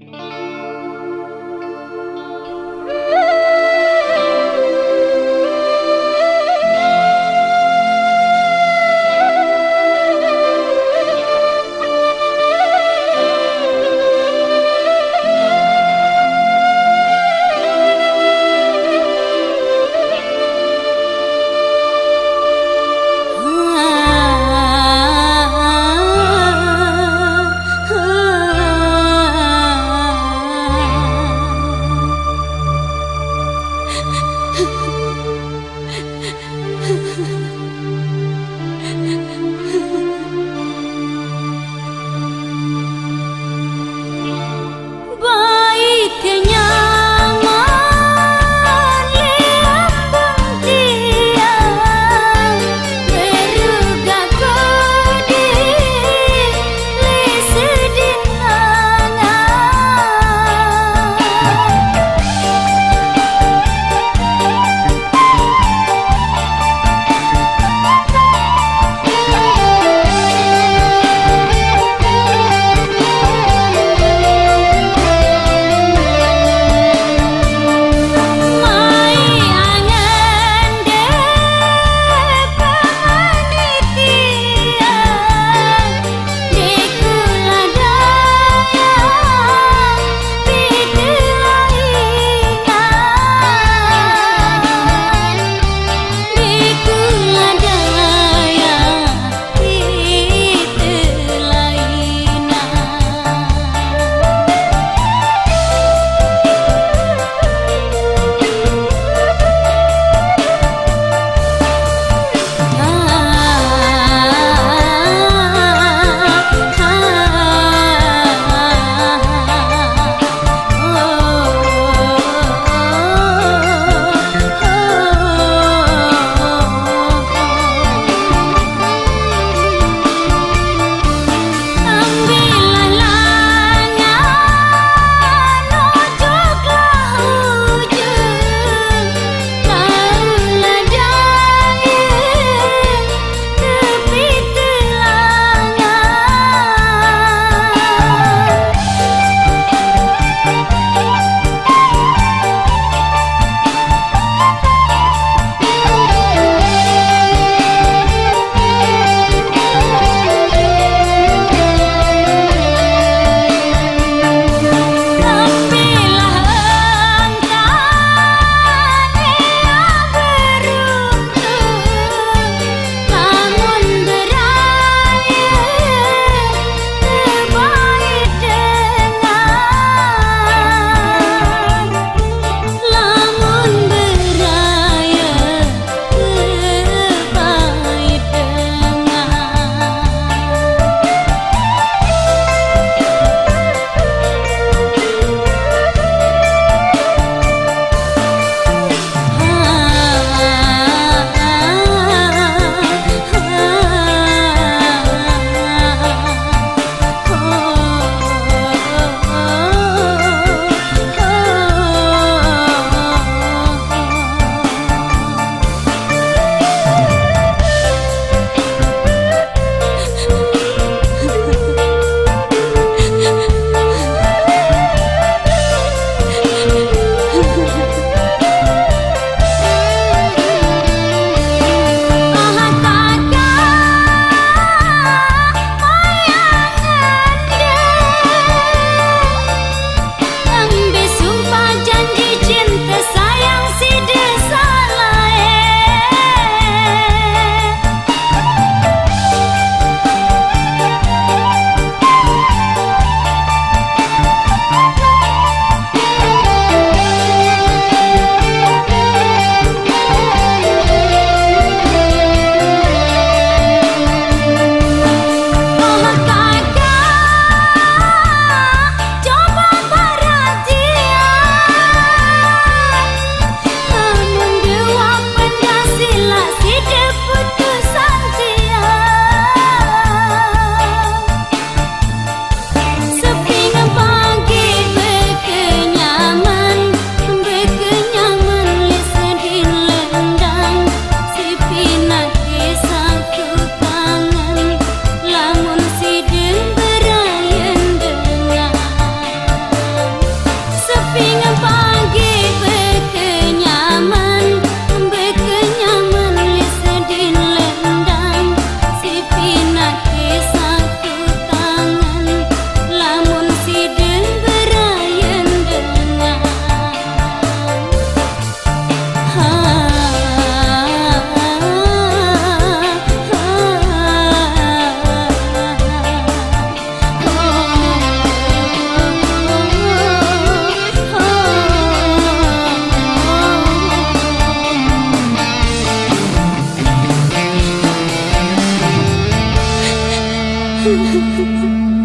Mm-hmm. Música